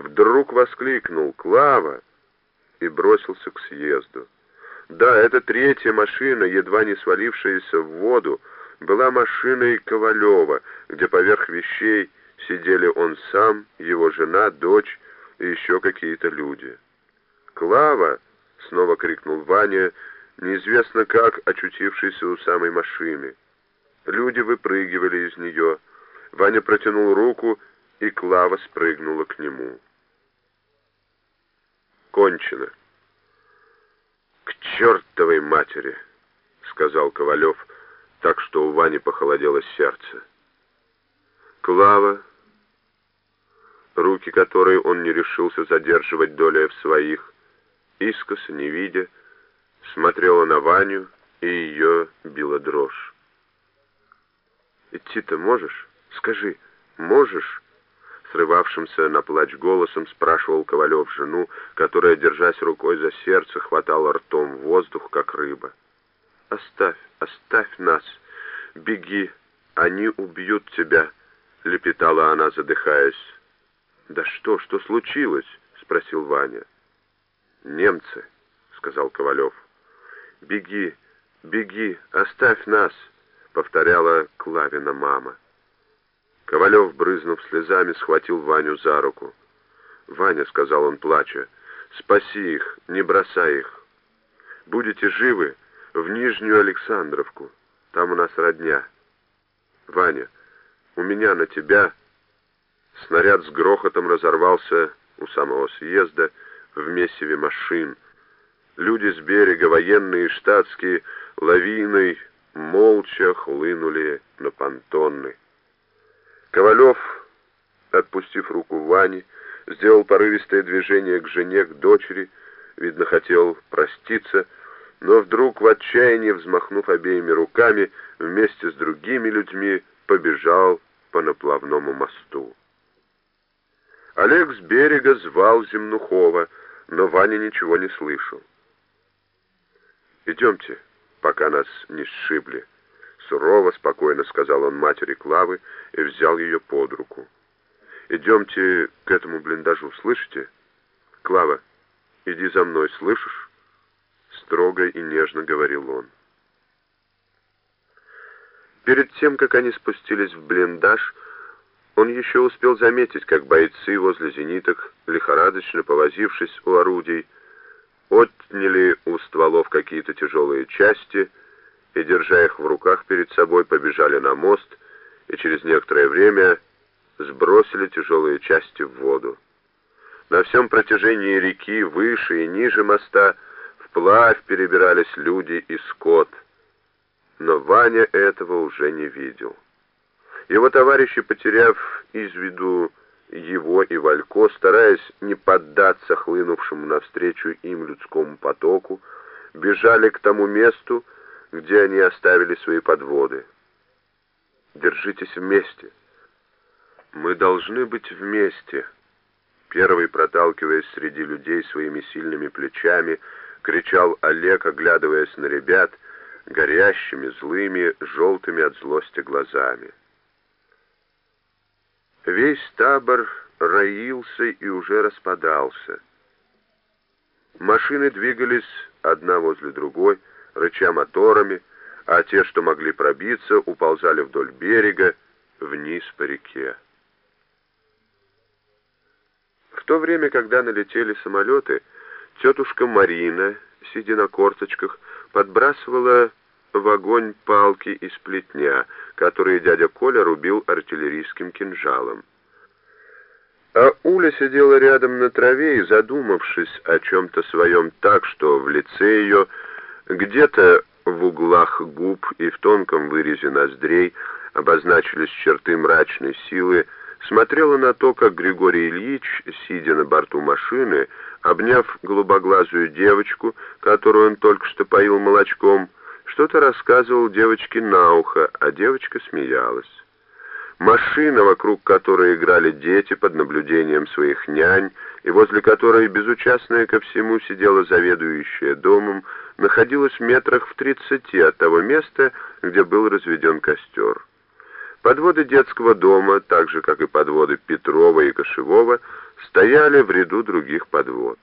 вдруг воскликнул «Клава!» и бросился к съезду. Да, эта третья машина, едва не свалившаяся в воду, была машиной Ковалева, где поверх вещей сидели он сам, его жена, дочь и еще какие-то люди. «Клава!» — снова крикнул Ваня, неизвестно как очутившийся у самой машины. Люди выпрыгивали из нее. Ваня протянул руку, и Клава спрыгнула к нему. Кончено. «К чертовой матери!» — сказал Ковалев, так что у Вани похолодело сердце. Клава, руки которой он не решился задерживать доля в своих, искоса не видя, смотрела на Ваню, и ее била дрожь. «Идти-то можешь? Скажи, можешь?» Срывавшимся на плач голосом спрашивал Ковалев жену, которая, держась рукой за сердце, хватала ртом воздух, как рыба. «Оставь, оставь нас! Беги! Они убьют тебя!» — лепетала она, задыхаясь. «Да что, что случилось?» — спросил Ваня. «Немцы», — сказал Ковалев. «Беги, беги, оставь нас!» — повторяла Клавина мама. Ковалев, брызнув слезами, схватил Ваню за руку. «Ваня», — сказал он, плача, — «спаси их, не бросай их. Будете живы в Нижнюю Александровку, там у нас родня. Ваня, у меня на тебя...» Снаряд с грохотом разорвался у самого съезда в месиве машин. Люди с берега, военные и штатские, лавиной молча хлынули на понтонны. Ковалев, отпустив руку Вани, сделал порывистое движение к жене, к дочери, видно, хотел проститься, но вдруг в отчаянии, взмахнув обеими руками, вместе с другими людьми побежал по наплавному мосту. Олег с берега звал Земнухова, но Ваня ничего не слышал. «Идемте, пока нас не сшибли», Сурово, спокойно сказал он матери Клавы и взял ее под руку. «Идемте к этому блиндажу, слышите? Клава, иди за мной, слышишь?» Строго и нежно говорил он. Перед тем, как они спустились в блиндаж, он еще успел заметить, как бойцы возле зениток, лихорадочно повозившись у орудий, отняли у стволов какие-то тяжелые части — и, держа их в руках перед собой, побежали на мост и через некоторое время сбросили тяжелые части в воду. На всем протяжении реки, выше и ниже моста, вплавь перебирались люди и скот. Но Ваня этого уже не видел. Его товарищи, потеряв из виду его и Валько, стараясь не поддаться хлынувшему навстречу им людскому потоку, бежали к тому месту, где они оставили свои подводы. Держитесь вместе. Мы должны быть вместе. Первый, проталкиваясь среди людей своими сильными плечами, кричал Олег, оглядываясь на ребят, горящими, злыми, желтыми от злости глазами. Весь табор роился и уже распадался. Машины двигались одна возле другой, рыча моторами, а те, что могли пробиться, уползали вдоль берега, вниз по реке. В то время, когда налетели самолеты, тетушка Марина, сидя на корточках, подбрасывала в огонь палки из плетня, которые дядя Коля рубил артиллерийским кинжалом. А Уля сидела рядом на траве и, задумавшись о чем-то своем так, что в лице ее где-то в углах губ и в тонком вырезе ноздрей обозначились черты мрачной силы, смотрела на то, как Григорий Ильич, сидя на борту машины, обняв голубоглазую девочку, которую он только что поил молочком, что-то рассказывал девочке на ухо, а девочка смеялась. Машина, вокруг которой играли дети под наблюдением своих нянь, и возле которой, безучастная ко всему, сидела заведующая домом, находилась в метрах в тридцати от того места, где был разведен костер. Подводы детского дома, так же, как и подводы Петрова и Кошевого, стояли в ряду других подвод.